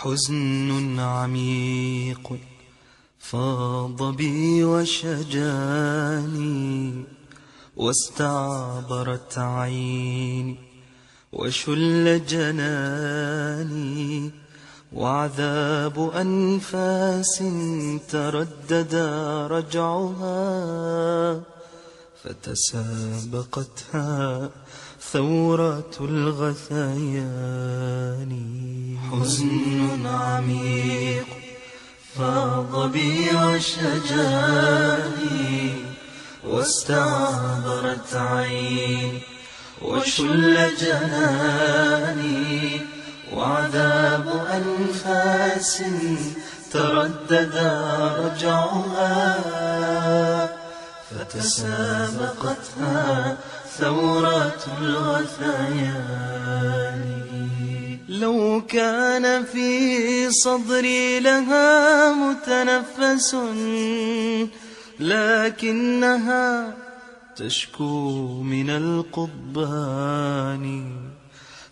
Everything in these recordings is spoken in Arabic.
حزن عميق فاض بي وشجاني واستعبرت عيني وشل جناني وعذاب أنفاس تردد رجعها فتسابقتها ثورة الغثيان. حزن عميق فاض بي وشجاني واستعبرت عيني وشل جناني وعذاب أنفاس تردد رجعها فتسابقتها ثورات الغثيان. لو كان في صدري لها متنفس لكنها تشكو من القضبان.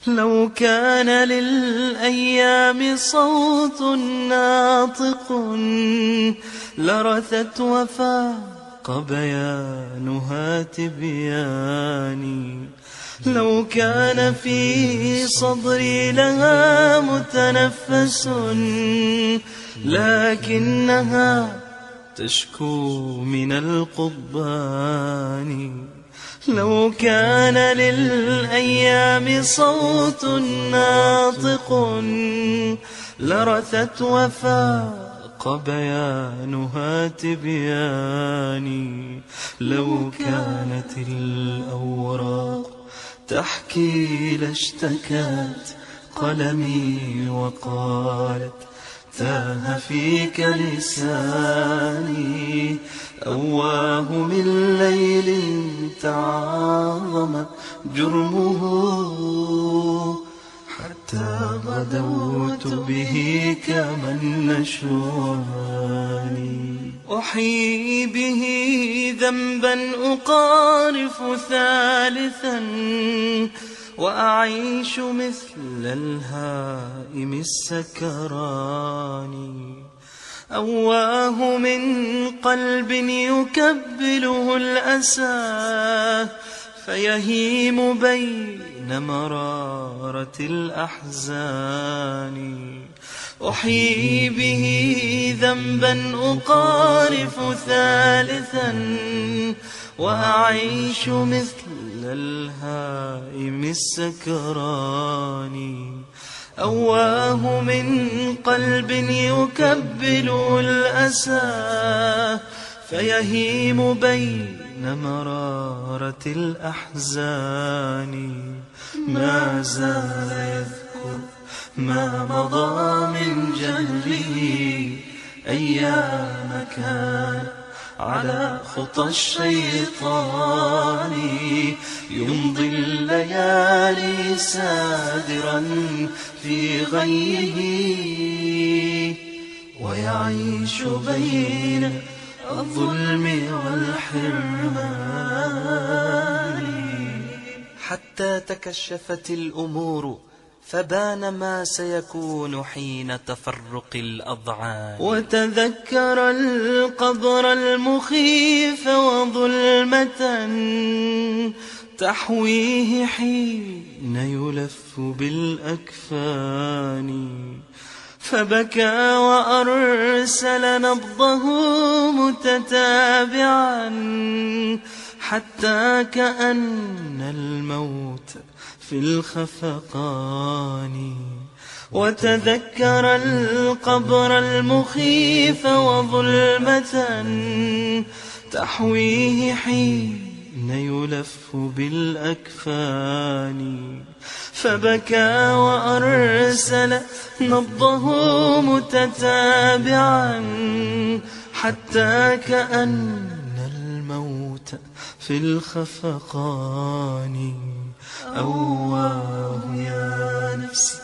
لو كان للأيام صوت ناطق لرثت وفاق بيانها تبياني. لو كان في صدري لها متنفس لكنها تشكو من القضبان لو كان للأيام صوت ناطق لرثت وفاق بيانها تبياني لو كانت الأوراق تحكي لاشتكت قلمي وقالت تاه فيك لساني أواه من ليل تعاظم جرمه حتى غدوت به كمن نشواني أحيي به ذنبا أقارف ثالثا وأعيش مثل الهائم السكران. أواه من قلب يكبله الأسى فيهيم بين مرارة الأحزان. أحيي به ذنبا أقارف ثالثا وأعيش مثل الهائم السكران. أواه من قلب يكبل الأسى فيهيم بين مرارة الأحزان. ما زال يذكر ما مضى من جهله أيام كان على خطى الشيطان. يمضي الليالي سادرا في غيه ويعيش بين الظلم والحرمان. حتى تكشفت الأمور فبان ما سيكون حين تفرق الأضعان. وتذكر القبر المخيف وظلمة تحويه حين يلف بالأكفان. فبكى وأرسل نبضه متتابعا حتى كأن الموت في الخفقان. وتذكر القبر المخيف وظلمة تحويه حين يلف بالأكفان. فبكى وأرسل نبضه متتابعا حتى كأن الموت في الخفقان. أواه يا نفسي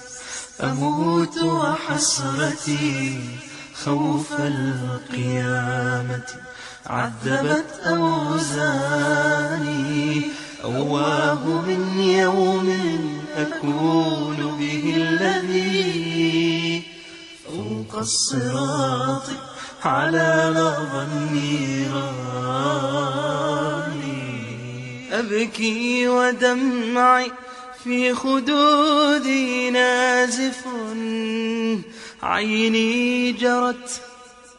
أموت وحسرتي. خوف القيامة عذبت أوزاني. أواه من يوم أكون به الذي الصراط. على لظى النيران. أبكي ودمعي في خدودي نازف عيني جرت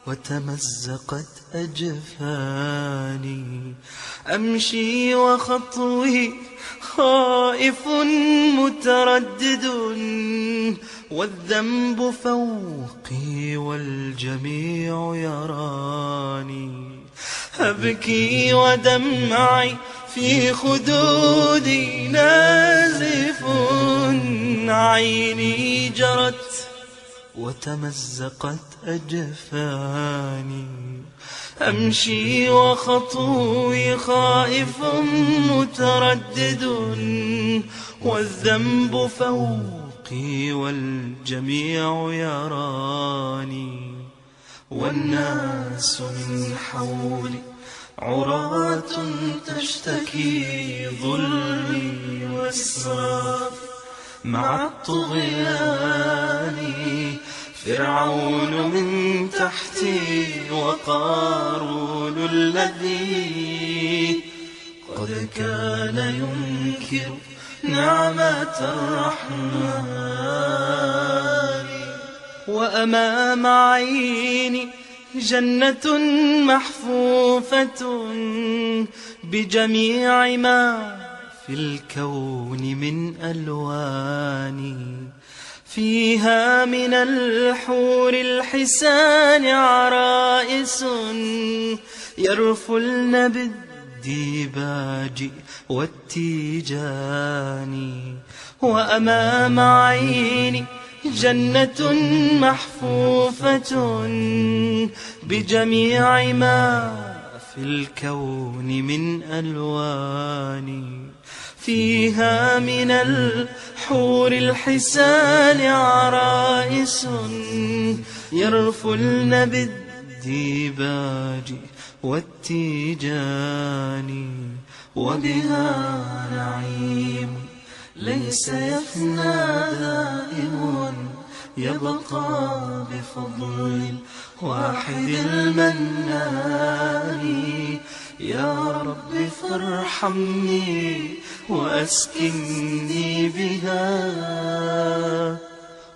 وتمزقت أجفاني. أمشي وخطوي خائف متردد والذنب فوقي والجميع يراني. أبكي ودمعي في خدودي نازف عيني جرت وتمزقت أجفاني. أمشي وخطوي خائف متردد والذنب فوقي والجميع يراني. والناس من حولي عراة تشتكي ظلمي وإسرافي مع الطغيان فرعون من تحتي وقارون الذي قد كان ينكر نعمة الرحمن. وأمام عيني جنة محفوفة بجميع ما في الكون من ألوان. فيها من الحور الحسان عرائس يرفلن بالديباج والتيجان وأمام عيني جنة محفوفة بجميع ما في الكون من ألوان فيها من الحور الحسان عرائس يرفلن بالديباج والتيجان وبها نعيم. ليس يفنى دائم يبقى بفضل الواحد المنان. فارحمني وأسكنني بها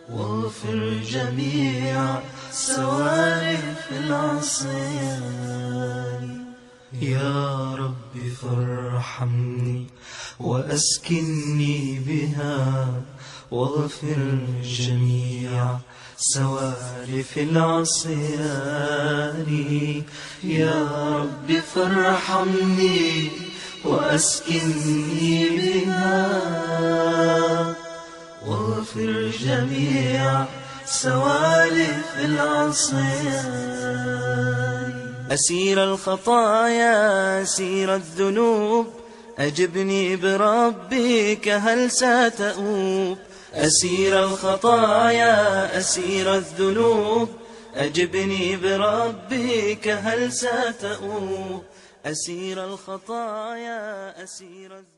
واغفر جميع سوالف العصيان. يا رب فارحمني وأسكنني بها واغفر جميع سوالف العصيان. يا رب فارحمني وأسكنني بها واغفر جميع سوالف العصيان. أسير الخطايا أسير الذنوب أجبني بربك هل ستؤوب؟ أسير الخطايا أسير الذنوب. أجبني بربك هل ستؤوب؟ أسير الخطايا أسير الذنوب.